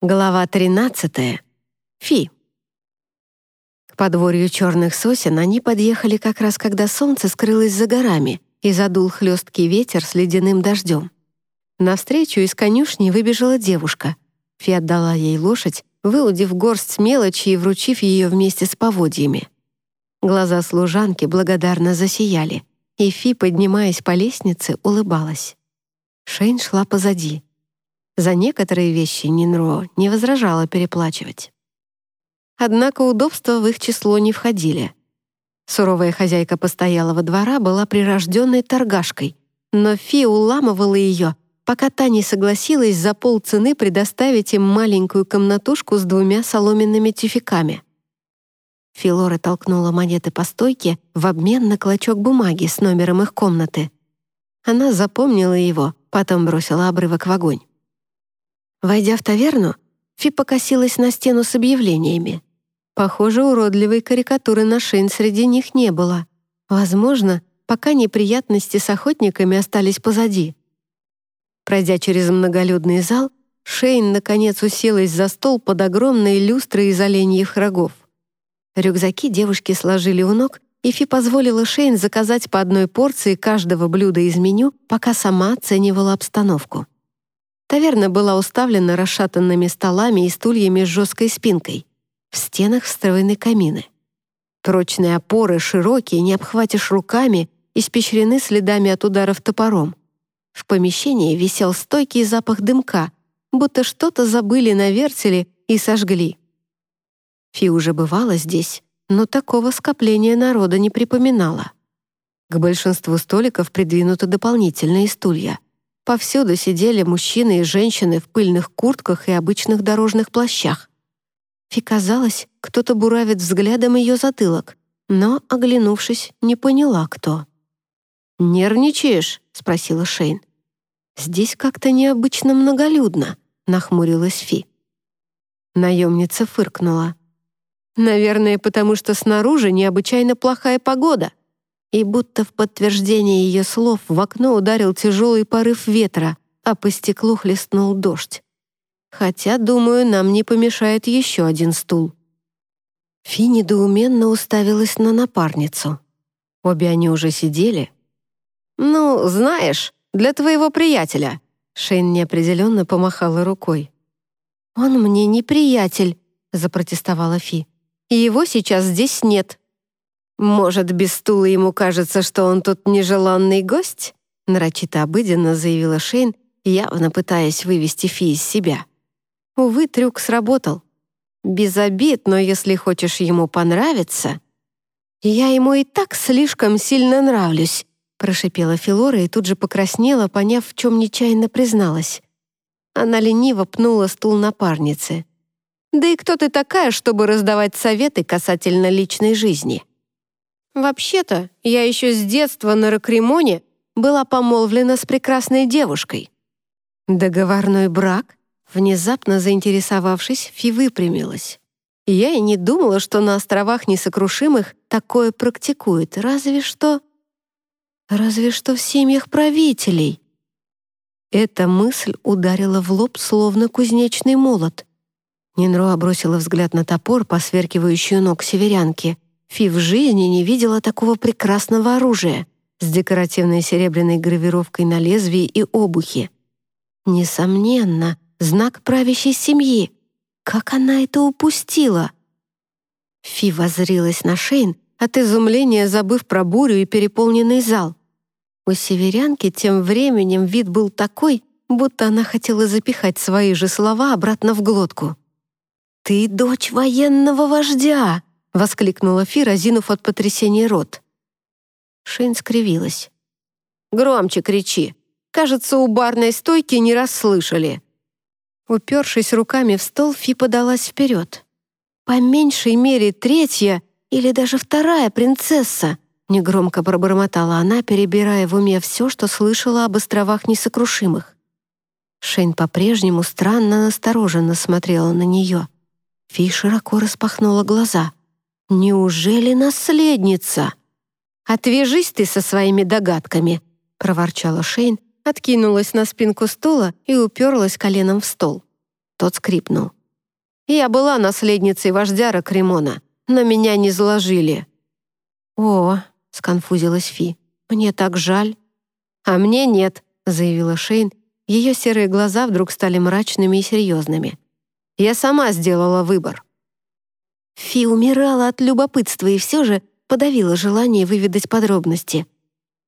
Глава 13. Фи. К подворью черных сосен они подъехали как раз когда солнце скрылось за горами и задул хлесткий ветер с ледяным дождем. Навстречу из конюшни выбежала девушка. Фи отдала ей лошадь, выудив горсть мелочи и вручив ее вместе с поводьями. Глаза служанки благодарно засияли, и Фи, поднимаясь по лестнице, улыбалась. Шейн шла позади — за некоторые вещи Нинро не возражала переплачивать. Однако удобства в их число не входили. Суровая хозяйка постоялого двора была прирожденной торгашкой, но Фи уламывала ее, пока та не согласилась за полцены предоставить им маленькую комнатушку с двумя соломенными тюфяками. Филора толкнула монеты по стойке в обмен на клочок бумаги с номером их комнаты. Она запомнила его, потом бросила обрывок в огонь. Войдя в таверну, Фи покосилась на стену с объявлениями. Похоже, уродливой карикатуры на Шейн среди них не было. Возможно, пока неприятности с охотниками остались позади. Пройдя через многолюдный зал, Шейн наконец уселась за стол под огромной люстрой из оленьих рогов. Рюкзаки девушки сложили у ног, и Фи позволила Шейн заказать по одной порции каждого блюда из меню, пока сама оценивала обстановку. Таверна была уставлена расшатанными столами и стульями с жесткой спинкой. В стенах встроены камины. Прочные опоры, широкие, не обхватишь руками, испещрены следами от ударов топором. В помещении висел стойкий запах дымка, будто что-то забыли на вертеле и сожгли. Фи уже бывала здесь, но такого скопления народа не припоминала. К большинству столиков придвинуты дополнительные стулья — Повсюду сидели мужчины и женщины в пыльных куртках и обычных дорожных плащах. Фи казалось, кто-то буравит взглядом ее затылок, но, оглянувшись, не поняла, кто. «Нервничаешь?» — спросила Шейн. «Здесь как-то необычно многолюдно», — нахмурилась Фи. Наемница фыркнула. «Наверное, потому что снаружи необычайно плохая погода и будто в подтверждение ее слов в окно ударил тяжелый порыв ветра, а по стеклу хлестнул дождь. Хотя, думаю, нам не помешает еще один стул. Фи недоуменно уставилась на напарницу. Обе они уже сидели. «Ну, знаешь, для твоего приятеля», — Шейн неопределенно помахала рукой. «Он мне не приятель», — запротестовала Фи. «И его сейчас здесь нет». «Может, без стула ему кажется, что он тут нежеланный гость?» нарочито обыденно заявила Шейн, явно пытаясь вывести Фи из себя. Увы, трюк сработал. Без обид, но если хочешь ему понравиться... «Я ему и так слишком сильно нравлюсь», прошипела Филора и тут же покраснела, поняв, в чем нечаянно призналась. Она лениво пнула стул напарницы. «Да и кто ты такая, чтобы раздавать советы касательно личной жизни?» Вообще-то, я еще с детства на Ракримоне была помолвлена с прекрасной девушкой. Договорной брак? Внезапно заинтересовавшись, Фи выпрямилась. Я и не думала, что на островах несокрушимых такое практикуют, разве что... Разве что в семьях правителей. Эта мысль ударила в лоб, словно кузнечный молот. Нинро бросила взгляд на топор, посверкивающий ног северянки — Фи в жизни не видела такого прекрасного оружия с декоративной серебряной гравировкой на лезвии и обухе. Несомненно, знак правящей семьи. Как она это упустила? Фи воззрилась на Шейн, от изумления забыв про бурю и переполненный зал. У северянки тем временем вид был такой, будто она хотела запихать свои же слова обратно в глотку. «Ты дочь военного вождя!» — воскликнула Фи, разинув от потрясения рот. Шейн скривилась. «Громче кричи! Кажется, у барной стойки не расслышали!» Упершись руками в стол, Фи подалась вперед. «По меньшей мере третья или даже вторая принцесса!» Негромко пробормотала она, перебирая в уме все, что слышала об островах несокрушимых. Шейн по-прежнему странно настороженно смотрела на нее. Фи широко распахнула глаза. «Неужели наследница?» «Отвяжись ты со своими догадками», — проворчала Шейн, откинулась на спинку стула и уперлась коленом в стол. Тот скрипнул. «Я была наследницей вождя Кремона, но меня не заложили». «О», — сконфузилась Фи, — «мне так жаль». «А мне нет», — заявила Шейн. Ее серые глаза вдруг стали мрачными и серьезными. «Я сама сделала выбор». Фи умирала от любопытства и все же подавила желание выведать подробности.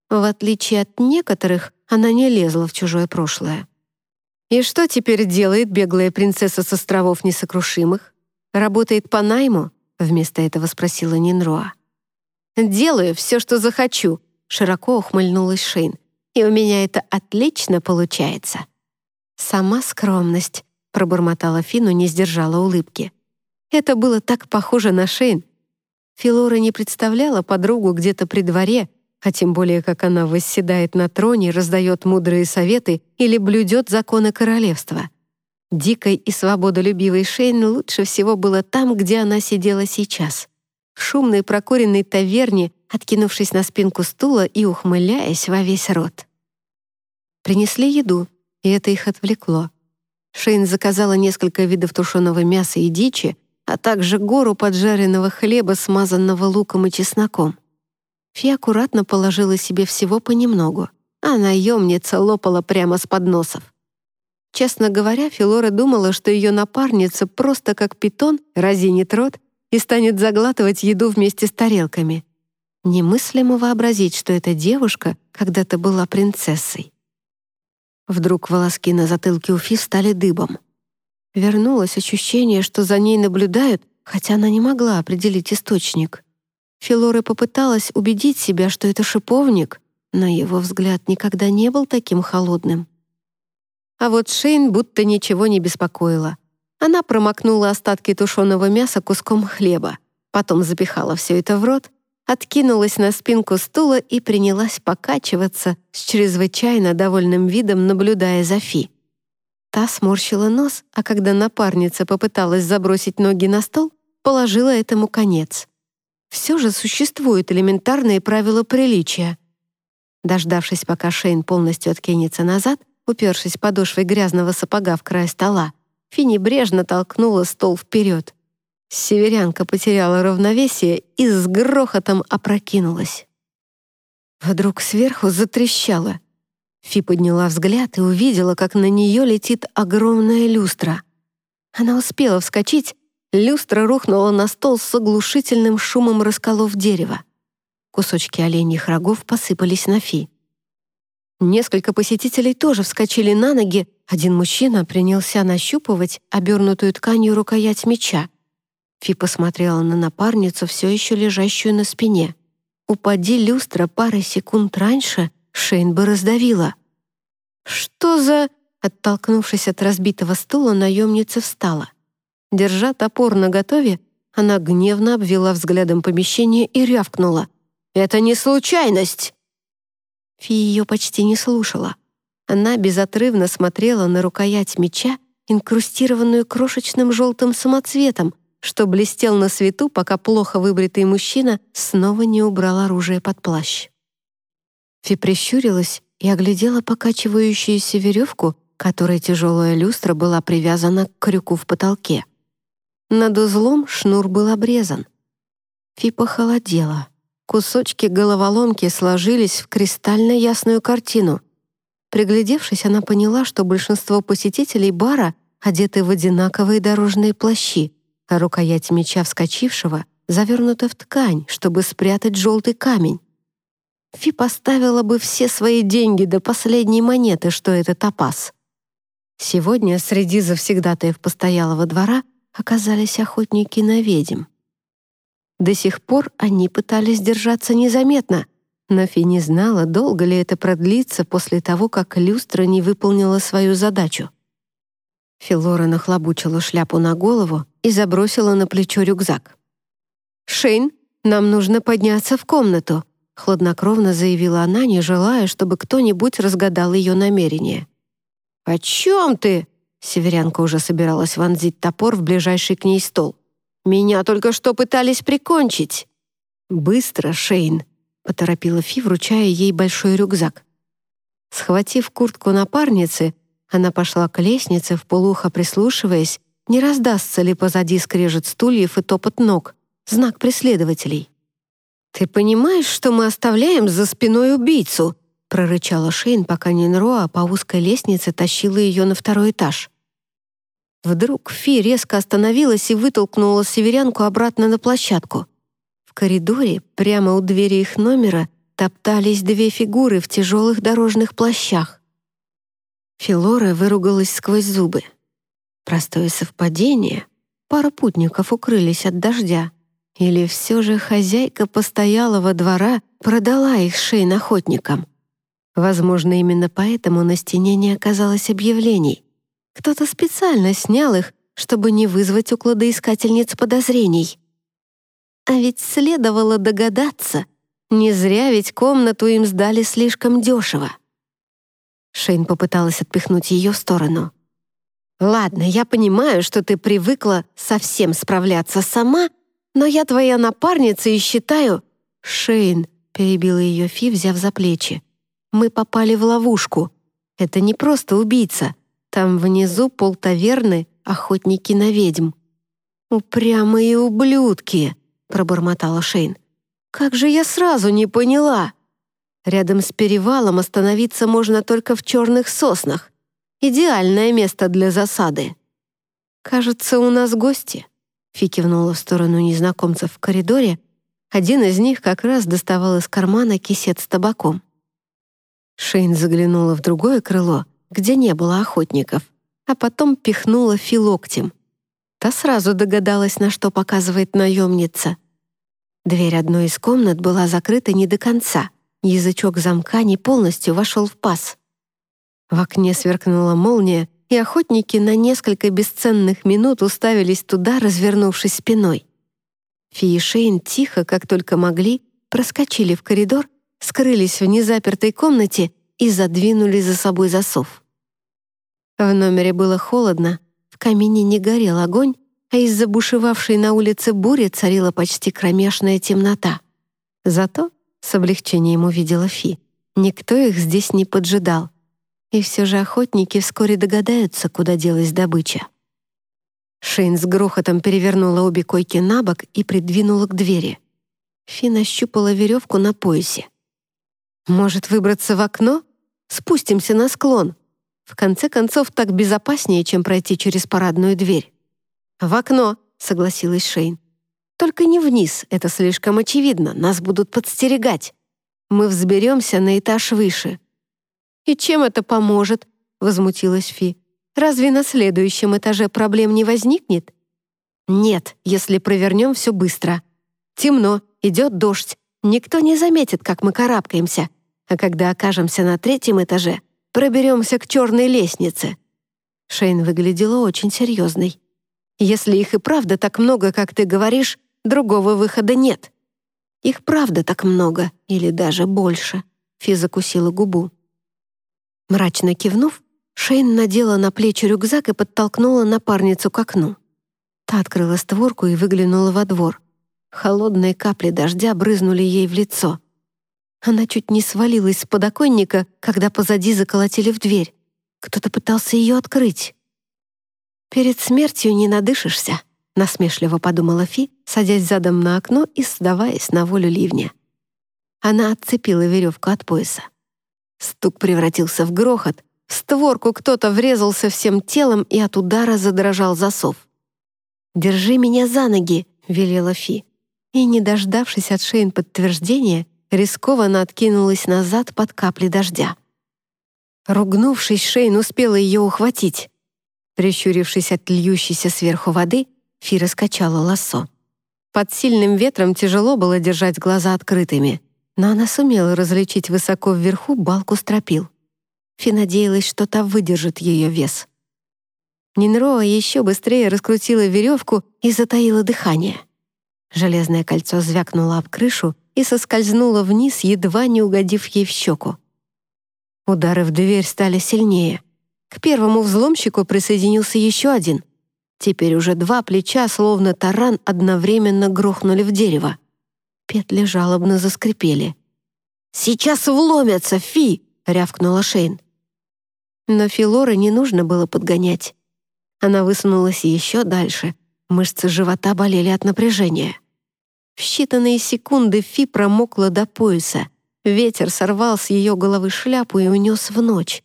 В отличие от некоторых, она не лезла в чужое прошлое. И что теперь делает беглая принцесса с островов несокрушимых? Работает по найму? Вместо этого спросила Нинроа. «Делаю все, что захочу», — широко ухмыльнулась Шейн. «И у меня это отлично получается». «Сама скромность», — пробормотала Фину, не сдержала улыбки. Это было так похоже на Шейн. Филора не представляла подругу где-то при дворе, а тем более, как она восседает на троне, раздает мудрые советы или блюдет законы королевства. Дикой и свободолюбивой Шейн лучше всего было там, где она сидела сейчас. В шумной прокуренной таверне, откинувшись на спинку стула и ухмыляясь во весь рот. Принесли еду, и это их отвлекло. Шейн заказала несколько видов тушеного мяса и дичи, а также гору поджаренного хлеба, смазанного луком и чесноком. Фи аккуратно положила себе всего понемногу, а наемница лопала прямо с подносов. Честно говоря, Филора думала, что ее напарница просто как питон разинит рот и станет заглатывать еду вместе с тарелками. Немыслимо вообразить, что эта девушка когда-то была принцессой. Вдруг волоски на затылке у Фи стали дыбом. Вернулось ощущение, что за ней наблюдают, хотя она не могла определить источник. Филора попыталась убедить себя, что это шиповник, но его взгляд никогда не был таким холодным. А вот Шейн будто ничего не беспокоила. Она промокнула остатки тушеного мяса куском хлеба, потом запихала все это в рот, откинулась на спинку стула и принялась покачиваться с чрезвычайно довольным видом, наблюдая за Фи. Та сморщила нос, а когда напарница попыталась забросить ноги на стол, положила этому конец. Все же существуют элементарные правила приличия. Дождавшись, пока Шейн полностью откинется назад, упершись подошвой грязного сапога в край стола, Финни брежно толкнула стол вперед. Северянка потеряла равновесие и с грохотом опрокинулась. Вдруг сверху затрещало. Фи подняла взгляд и увидела, как на нее летит огромная люстра. Она успела вскочить, Люстра рухнула на стол с оглушительным шумом расколов дерева. Кусочки оленьих рогов посыпались на Фи. Несколько посетителей тоже вскочили на ноги. Один мужчина принялся нащупывать обернутую тканью рукоять меча. Фи посмотрела на напарницу, все еще лежащую на спине. Упади люстра пары секунд раньше, Шейн бы раздавила. «Что за...» Оттолкнувшись от разбитого стула, наемница встала. Держа топор наготове, она гневно обвела взглядом помещение и рявкнула. «Это не случайность!» Фи ее почти не слушала. Она безотрывно смотрела на рукоять меча, инкрустированную крошечным желтым самоцветом, что блестел на свету, пока плохо выбритый мужчина снова не убрал оружие под плащ. Фи прищурилась и оглядела покачивающуюся веревку, которой тяжелая люстра была привязана к крюку в потолке. Над узлом шнур был обрезан. Фи похолодела. Кусочки головоломки сложились в кристально ясную картину. Приглядевшись, она поняла, что большинство посетителей бара одеты в одинаковые дорожные плащи, а рукоять меча вскочившего завернута в ткань, чтобы спрятать желтый камень. Фи поставила бы все свои деньги до последней монеты, что это топаз. Сегодня среди завсегдатаев постоялого двора оказались охотники на ведьм. До сих пор они пытались держаться незаметно, но Фи не знала, долго ли это продлится после того, как люстра не выполнила свою задачу. Филора нахлобучила шляпу на голову и забросила на плечо рюкзак. «Шейн, нам нужно подняться в комнату», хладнокровно заявила она, не желая, чтобы кто-нибудь разгадал ее намерение. «О чем ты?» Северянка уже собиралась вонзить топор в ближайший к ней стол. «Меня только что пытались прикончить!» «Быстро, Шейн!» — поторопила Фи, вручая ей большой рюкзак. Схватив куртку напарницы, Она пошла к лестнице, в полухо прислушиваясь, не раздастся ли позади скрежет стульев и топот ног, знак преследователей. «Ты понимаешь, что мы оставляем за спиной убийцу?» прорычала Шейн, пока Нинроа по узкой лестнице тащила ее на второй этаж. Вдруг Фи резко остановилась и вытолкнула северянку обратно на площадку. В коридоре, прямо у двери их номера, топтались две фигуры в тяжелых дорожных плащах. Филора выругалась сквозь зубы. Простое совпадение. Пара путников укрылись от дождя. Или все же хозяйка постоялого двора продала их шейн охотникам. Возможно, именно поэтому на стене не оказалось объявлений. Кто-то специально снял их, чтобы не вызвать у кладоискательниц подозрений. А ведь следовало догадаться. Не зря ведь комнату им сдали слишком дешево. Шейн попыталась отпихнуть ее в сторону. «Ладно, я понимаю, что ты привыкла совсем справляться сама, но я твоя напарница и считаю...» «Шейн», — перебила ее Фи, взяв за плечи. «Мы попали в ловушку. Это не просто убийца. Там внизу полтаверны охотники на ведьм». «Упрямые ублюдки!» — пробормотала Шейн. «Как же я сразу не поняла!» Рядом с перевалом остановиться можно только в черных соснах. Идеальное место для засады. «Кажется, у нас гости», — Фи кивнула в сторону незнакомцев в коридоре. Один из них как раз доставал из кармана кисет с табаком. Шейн заглянула в другое крыло, где не было охотников, а потом пихнула Фи локтем. Та сразу догадалась, на что показывает наемница. Дверь одной из комнат была закрыта не до конца. Язычок замка не полностью вошел в паз. В окне сверкнула молния, и охотники на несколько бесценных минут уставились туда, развернувшись спиной. Фи и Шейн тихо, как только могли, проскочили в коридор, скрылись в незапертой комнате и задвинули за собой засов. В номере было холодно, в камине не горел огонь, а из-за бушевавшей на улице бури царила почти кромешная темнота. Зато, с облегчением увидела Фи, никто их здесь не поджидал — и все же охотники вскоре догадаются, куда делась добыча. Шейн с грохотом перевернула обе койки на бок и придвинула к двери. Фин ощупала веревку на поясе. «Может, выбраться в окно? Спустимся на склон. В конце концов, так безопаснее, чем пройти через парадную дверь». «В окно», — согласилась Шейн. «Только не вниз, это слишком очевидно, нас будут подстерегать. Мы взберемся на этаж выше. «И чем это поможет?» — возмутилась Фи. «Разве на следующем этаже проблем не возникнет?» «Нет, если провернем все быстро. Темно, идет дождь. Никто не заметит, как мы карабкаемся. А когда окажемся на третьем этаже, проберемся к черной лестнице». Шейн выглядела очень серьезной. «Если их и правда так много, как ты говоришь, другого выхода нет». «Их правда так много, или даже больше», — Фи закусила губу. Мрачно кивнув, Шейн надела на плечи рюкзак и подтолкнула напарницу к окну. Та открыла створку и выглянула во двор. Холодные капли дождя брызнули ей в лицо. Она чуть не свалилась с подоконника, когда позади заколотили в дверь. Кто-то пытался ее открыть. «Перед смертью не надышишься», — насмешливо подумала Фи, садясь задом на окно и сдаваясь на волю ливня. Она отцепила веревку от пояса. Стук превратился в грохот. В створку кто-то врезался всем телом, и от удара задрожал засов. «Держи меня за ноги», — велела Фи. И, не дождавшись от Шейн подтверждения, рискованно откинулась назад под капли дождя. Ругнувшись, Шейн успела ее ухватить. Прищурившись от льющейся сверху воды, Фи раскачала лассо. Под сильным ветром тяжело было держать глаза открытыми — но она сумела различить высоко вверху балку стропил. Фи надеялась, что та выдержит ее вес. Нинроа еще быстрее раскрутила веревку и затаила дыхание. Железное кольцо звякнуло об крышу и соскользнуло вниз, едва не угодив ей в щеку. Удары в дверь стали сильнее. К первому взломщику присоединился еще один. Теперь уже два плеча, словно таран, одновременно грохнули в дерево. Петли жалобно заскрипели. «Сейчас вломятся, Фи!» — рявкнула Шейн. Но Филора не нужно было подгонять. Она высунулась еще дальше. Мышцы живота болели от напряжения. В считанные секунды Фи промокла до пояса. Ветер сорвал с ее головы шляпу и унес в ночь.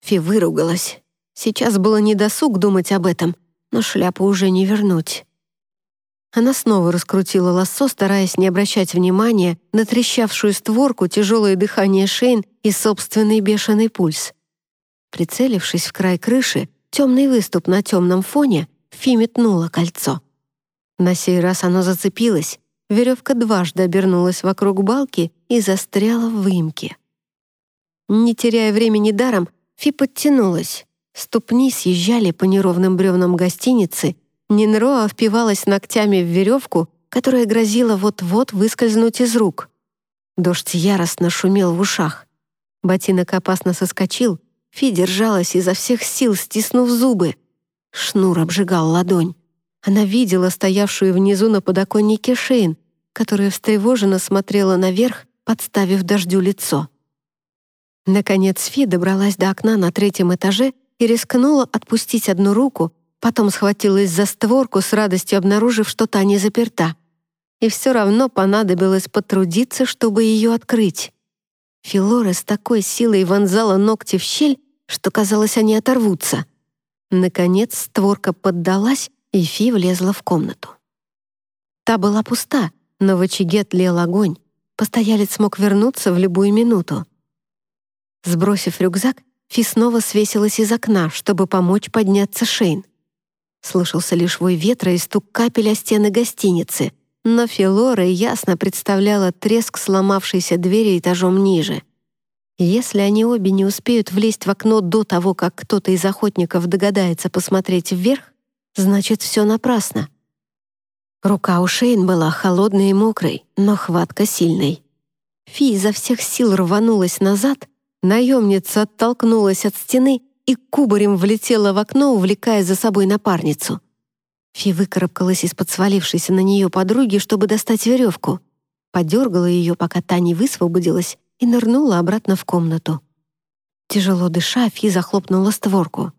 Фи выругалась. Сейчас было недосуг думать об этом, но шляпу уже не вернуть. Она снова раскрутила лассо, стараясь не обращать внимания на трещавшую створку, тяжелое дыхание Шейн и собственный бешеный пульс. Прицелившись в край крыши, темный выступ на темном фоне, Фи метнула кольцо. На сей раз оно зацепилось, веревка дважды обернулась вокруг балки и застряла в выемке. Не теряя времени даром, Фи подтянулась. Ступни съезжали по неровным бревнам гостиницы, Нинроа впивалась ногтями в веревку, которая грозила вот-вот выскользнуть из рук. Дождь яростно шумел в ушах. Ботинок опасно соскочил, Фи держалась изо всех сил, стиснув зубы. Шнур обжигал ладонь. Она видела стоявшую внизу на подоконнике Шейн, которая встревоженно смотрела наверх, подставив дождю лицо. Наконец Фи добралась до окна на третьем этаже и рискнула отпустить одну руку, потом схватилась за створку с радостью обнаружив, что та не заперта. И все равно понадобилось потрудиться, чтобы ее открыть. Филора с такой силой вонзала ногти в щель, что, казалось, они оторвутся. Наконец створка поддалась, и Фи влезла в комнату. Та была пуста, но в очаге тлел огонь. Постоялец мог вернуться в любую минуту. Сбросив рюкзак, Фи снова свесилась из окна, чтобы помочь подняться Шейн. Слышался лишь вой ветра и стук капель о стены гостиницы, но Филора ясно представляла треск сломавшейся двери этажом ниже. Если они обе не успеют влезть в окно до того, как кто-то из охотников догадается посмотреть вверх, значит, все напрасно. Рука у Шейн была холодной и мокрой, но хватка сильной. Фи изо всех сил рванулась назад, Наемница оттолкнулась от стены и кубарем влетела в окно, увлекая за собой напарницу. Фи выкарабкалась из-под свалившейся на нее подруги, чтобы достать веревку. Подергала ее, пока та не высвободилась, и нырнула обратно в комнату. Тяжело дыша, Фи захлопнула створку.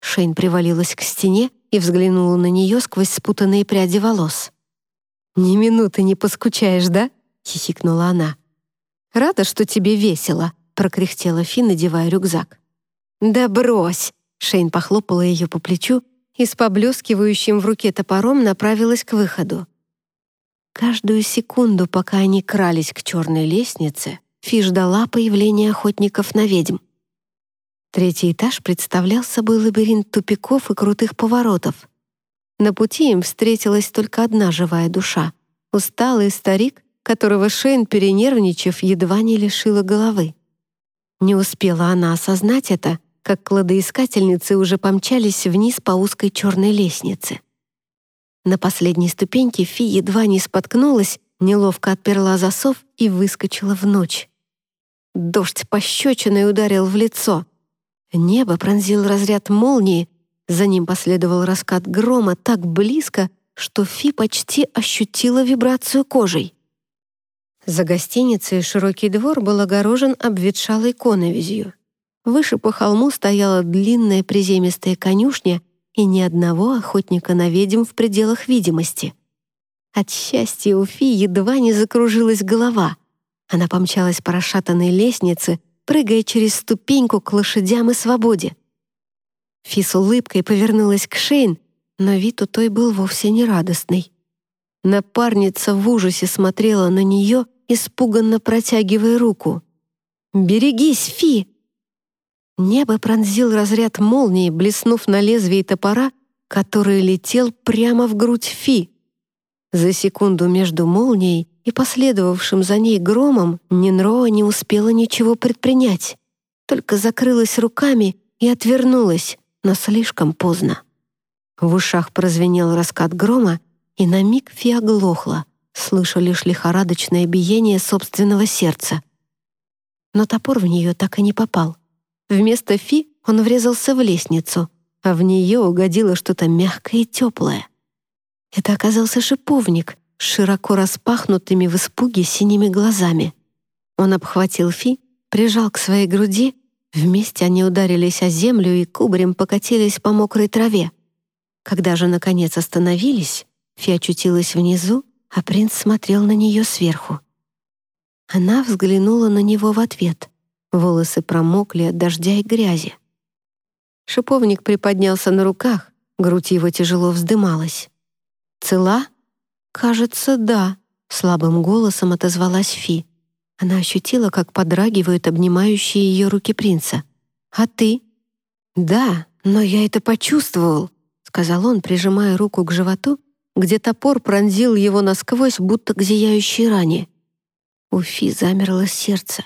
Шейн привалилась к стене и взглянула на нее сквозь спутанные пряди волос. «Ни минуты не поскучаешь, да?» — хихикнула она. «Рада, что тебе весело», прокряхтела Фи, надевая рюкзак. «Да брось!» — Шейн похлопала ее по плечу и с поблескивающим в руке топором направилась к выходу. Каждую секунду, пока они крались к черной лестнице, Фи ждала появления охотников на ведьм. Третий этаж представлял собой лабиринт тупиков и крутых поворотов. На пути им встретилась только одна живая душа — усталый старик, которого Шейн, перенервничав, едва не лишила головы. Не успела она осознать это, как кладоискательницы уже помчались вниз по узкой черной лестнице. На последней ступеньке Фи едва не споткнулась, неловко отперла засов и выскочила в ночь. Дождь пощечиной ударил в лицо. Небо пронзил разряд молнии, за ним последовал раскат грома так близко, что Фи почти ощутила вибрацию кожей. За гостиницей широкий двор был огорожен обветшалой коновизью. Выше по холму стояла длинная приземистая конюшня и ни одного охотника на ведьм в пределах видимости. От счастья у Фи едва не закружилась голова. Она помчалась по расшатанной лестнице, прыгая через ступеньку к лошадям и свободе. Фи с улыбкой повернулась к Шейн, но вид у той был вовсе не радостный. Напарница в ужасе смотрела на нее, испуганно протягивая руку. «Берегись, Фи!» Небо пронзил разряд молнии, блеснув на лезвии топора, который летел прямо в грудь Фи. За секунду между молнией и последовавшим за ней громом Нинроа не успела ничего предпринять, только закрылась руками и отвернулась, но слишком поздно. В ушах прозвенел раскат грома, и на миг Фи оглохла, слыша лишь лихорадочное биение собственного сердца. Но топор в нее так и не попал. Вместо Фи он врезался в лестницу, а в нее угодило что-то мягкое и теплое. Это оказался шиповник широко распахнутыми в испуге синими глазами. Он обхватил Фи, прижал к своей груди Вместе они ударились о землю и кубарем покатились по мокрой траве. Когда же, наконец, остановились, Фи очутилась внизу, а принц смотрел на нее сверху. Она взглянула на него в ответ. Волосы промокли от дождя и грязи. Шиповник приподнялся на руках, грудь его тяжело вздымалась. «Цела?» «Кажется, да», — слабым голосом отозвалась Фи. Она ощутила, как подрагивают обнимающие ее руки принца. «А ты?» «Да, но я это почувствовал», — сказал он, прижимая руку к животу, где топор пронзил его насквозь, будто к зияющей ране. У Фи замерло сердце.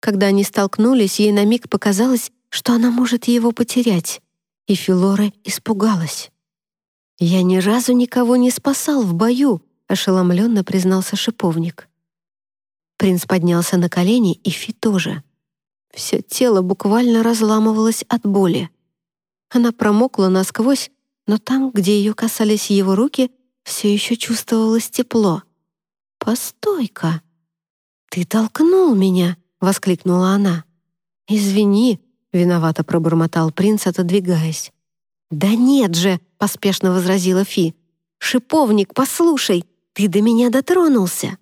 Когда они столкнулись, ей на миг показалось, что она может его потерять, и Филора испугалась. «Я ни разу никого не спасал в бою», — ошеломленно признался шиповник. Принц поднялся на колени, и Фи тоже. Все тело буквально разламывалось от боли. Она промокла насквозь, но там, где ее касались его руки, все еще чувствовалось тепло. «Постой-ка! Ты толкнул меня!» — воскликнула она. «Извини», — виновато пробормотал принц, отодвигаясь. «Да нет же!» — поспешно возразила Фи. «Шиповник, послушай, ты до меня дотронулся!»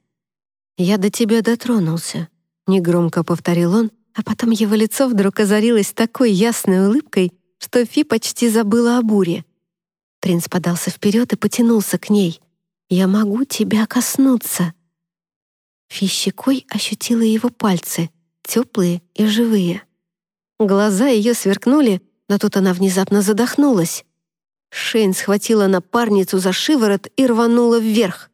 «Я до тебя дотронулся», — негромко повторил он, а потом его лицо вдруг озарилось такой ясной улыбкой, что Фи почти забыла о буре. Принц подался вперед и потянулся к ней. «Я могу тебя коснуться». Фи щекой ощутила его пальцы, теплые и живые. Глаза ее сверкнули, но тут она внезапно задохнулась. Шейн схватила напарницу за шиворот и рванула вверх.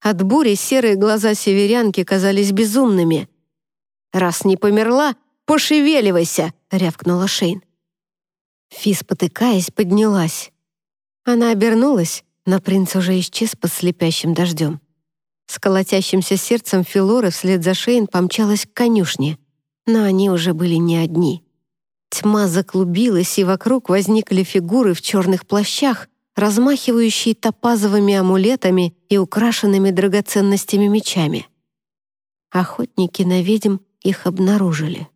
От бури серые глаза северянки казались безумными. «Раз не померла, пошевеливайся!» — рявкнула Шейн. Фи, спотыкаясь, поднялась. Она обернулась, но принц уже исчез под слепящим дождем. С колотящимся сердцем Филоры вслед за Шейн помчалась к конюшне, но они уже были не одни. Тьма заклубилась, и вокруг возникли фигуры в черных плащах, размахивающие топазовыми амулетами и украшенными драгоценностями мечами. Охотники на ведьм их обнаружили.